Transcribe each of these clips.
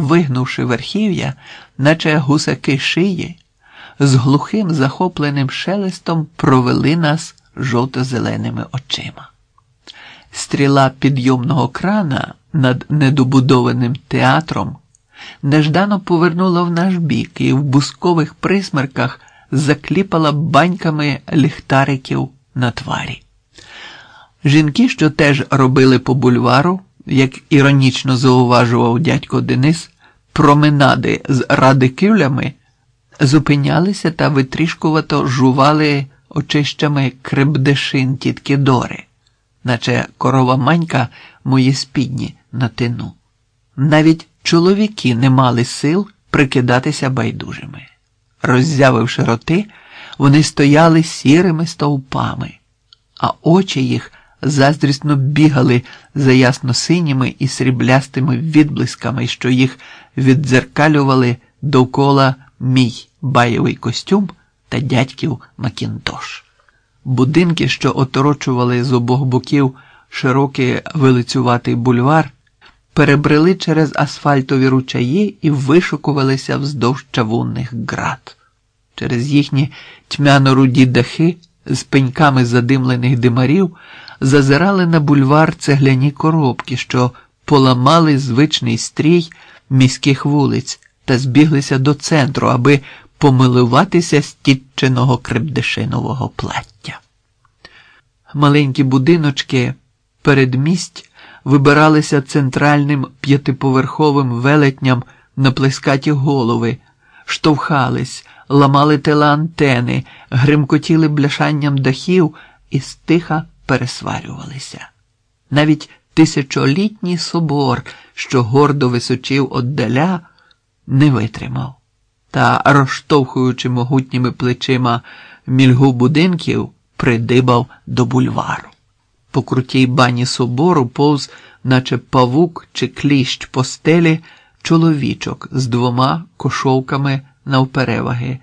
вигнувши верхів'я, наче гусаки шиї, з глухим захопленим шелестом провели нас жовто-зеленими очима. Стріла підйомного крана над недобудованим театром неждано повернула в наш бік і в бускових присмерках закліпала баньками ліхтариків на тварі. Жінки, що теж робили по бульвару, як іронічно зауважував дядько Денис, променади з радикюлями, зупинялися та витрішкувато жували очищами кребдешин тітки Дори, наче корова манька мої спідні на тину. Навіть чоловіки не мали сил прикидатися байдужими. Роззявивши роти, вони стояли сірими стовпами, а очі їх заздрісно бігали за ясно-синіми і сріблястими відблисками, що їх віддзеркалювали довкола мій байовий костюм та дядьків Макінтош. Будинки, що оторочували з обох боків широкий вилицюватий бульвар, перебрели через асфальтові ручаї і вишукувалися вздовж чавунних град. Через їхні тьмяно-руді дахи з пеньками задимлених димарів зазирали на бульвар цегляні коробки, що поламали звичний стрій міських вулиць та збіглися до центру, аби помилуватися з крепдешинового плаття. Маленькі будиночки передмість вибиралися центральним п'ятиповерховим велетням на плескаті голови, штовхались, ламали тела антени, гримкотіли бляшанням дахів і стиха пересварювалися. Навіть тисячолітній собор, що гордо височив отдаля, не витримав та, розштовхуючи могутніми плечима мільгу будинків, придибав до бульвару. По крутій бані собору повз, наче павук чи кліщ по стелі, чоловічок з двома кошовками навпереваги,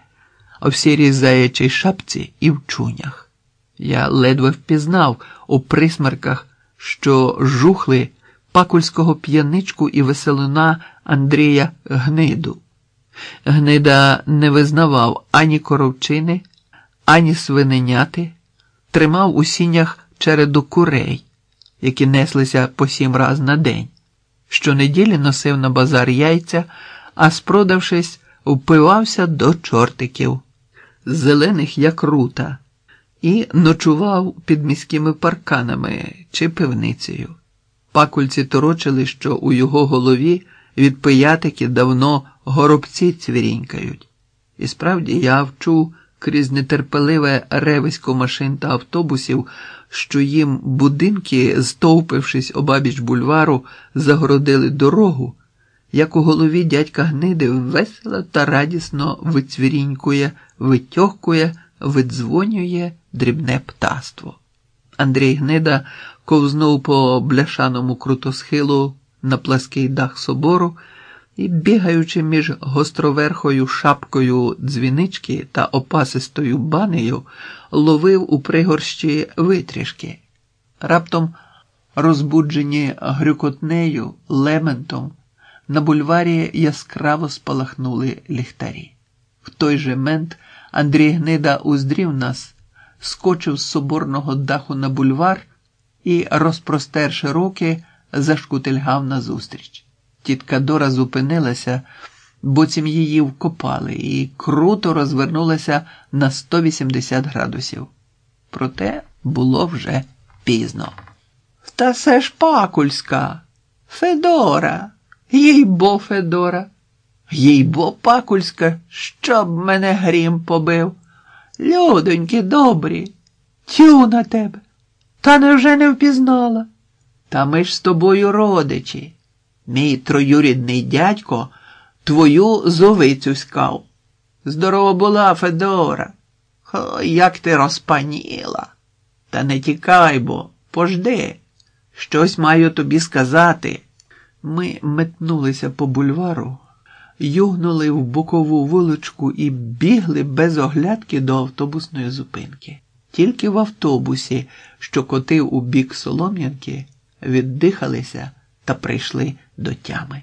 в сірій заячій шапці і в чунях. Я ледве впізнав у присмерках, що жухли пакульського п'яничку і веселуна Андрія Гниду. Гнида не визнавав ані коровчини, ані свиненяти, тримав у сінях череду курей, які неслися по сім раз на день. Щонеділі носив на базар яйця, а спродавшись, впивався до чортиків, зелених як рута, і ночував під міськими парканами чи пивницею. Пакульці торочили, що у його голові від пиятики давно горобці цвірінькають. І справді я вчув крізь нетерпеливе ревисько машин та автобусів, що їм будинки, стовпившись обабіч бульвару, загородили дорогу, як у голові дядька гниди весело та радісно вицвірінькує, витьохкує, видзвонює дрібне птаство. Андрій Гнида ковзнув по бляшаному крутосхилу на плаский дах собору і, бігаючи між гостроверхою шапкою дзвінички та опасистою банею, ловив у пригорщі витрішки. Раптом, розбуджені грюкотнею, лементом, на бульварі яскраво спалахнули ліхтарі. В той же мент Андрій Гнида уздрів нас, скочив з соборного даху на бульвар і, розпростерши руки, зашкутильгав назустріч. Тітка Дора зупинилася, боцім її вкопали, і круто розвернулася на 180 градусів. Проте було вже пізно. Та се ж пакульська, Федора, їй бо Федора, їй бо пакульська, щоб мене грім побив. Людоньки добрі, тю на тебе. Та невже не впізнала? Та ми ж з тобою родичі. Мій троюрідний дядько твою зовицю скав. Здорова була, Федора. О, як ти розпаніла. Та не тікай бо, пожди. Щось маю тобі сказати. Ми метнулися по бульвару, югнули в бокову вуличку і бігли без оглядки до автобусної зупинки. Тільки в автобусі, що котив у бік Солом'янки, віддихалися та прийшли до тями.